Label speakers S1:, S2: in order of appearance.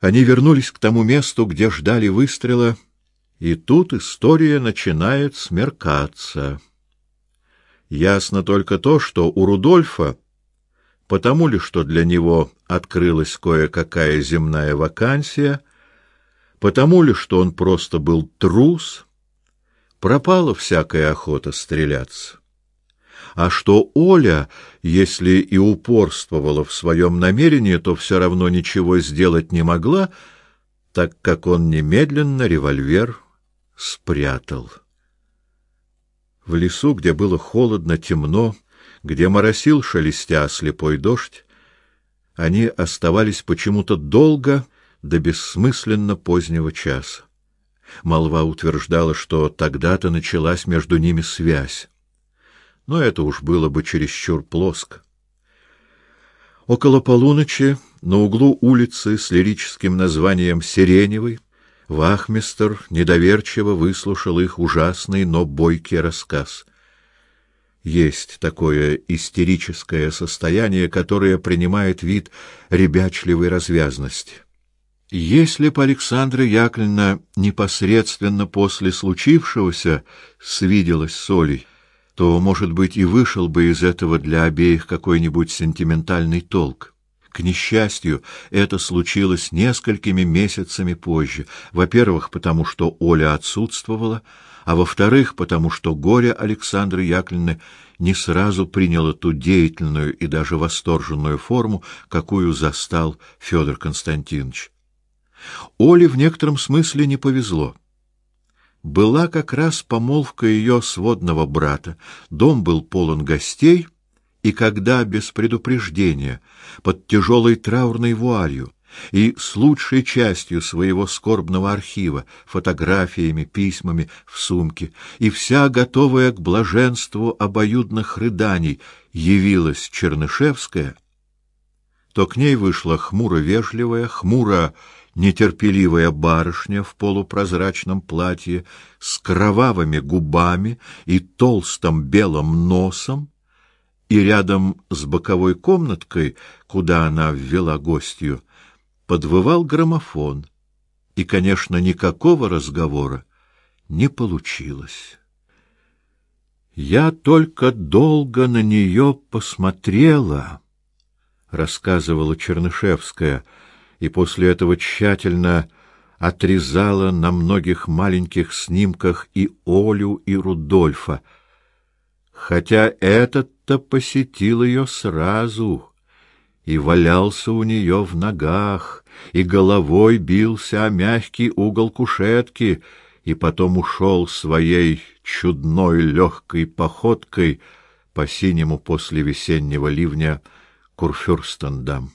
S1: Они вернулись к тому месту, где ждали выстрела, и тут история начинает смеркаться. Ясно только то, что у Рудольфа, потому ли, что для него открылась кое-какая земная вакансия, потому ли, что он просто был трус, пропала всякая охота стреляться а что Оля, если и упорствовала в своем намерении, то все равно ничего сделать не могла, так как он немедленно револьвер спрятал. В лесу, где было холодно, темно, где моросил шелестя слепой дождь, они оставались почему-то долго до бессмысленно позднего часа. Молва утверждала, что тогда-то началась между ними связь но это уж было бы чересчур плоско. Около полуночи на углу улицы с лирическим названием Сиреневой вахмистр недоверчиво выслушал их ужасный, но бойкий рассказ. Есть такое истерическое состояние, которое принимает вид ребячливой развязности. Если бы Александра Яковлевна непосредственно после случившегося свиделась с Олей, то, может быть, и вышел бы из этого для обеих какой-нибудь сентиментальный толк. К несчастью, это случилось несколькими месяцами позже. Во-первых, потому что Оля отсутствовала, а во-вторых, потому что горе Александры Яковлевны не сразу приняло ту деятельную и даже восторженную форму, какую застал Федор Константинович. Оле в некотором смысле не повезло была как раз помолвка ее сводного брата. Дом был полон гостей, и когда без предупреждения, под тяжелой траурной вуалью и с лучшей частью своего скорбного архива, фотографиями, письмами в сумке, и вся готовая к блаженству обоюдных рыданий, явилась Чернышевская, то к ней вышла хмуро-вежливая, хмуро нетерпеливая барышня в полупрозрачном платье с кровавыми губами и толстым белым носом, и рядом с боковой комнаткой, куда она ввела гостью, подвывал граммофон. И, конечно, никакого разговора не получилось. Я только долго на нее посмотрела, рассказывала Чернышевская, — и после этого тщательно отрезала на многих маленьких снимках и Олю, и Рудольфа. Хотя этот-то посетил ее сразу и валялся у нее в ногах, и головой бился о мягкий угол кушетки, и потом ушел своей чудной легкой походкой по синему после весеннего ливня Курфюрстендам.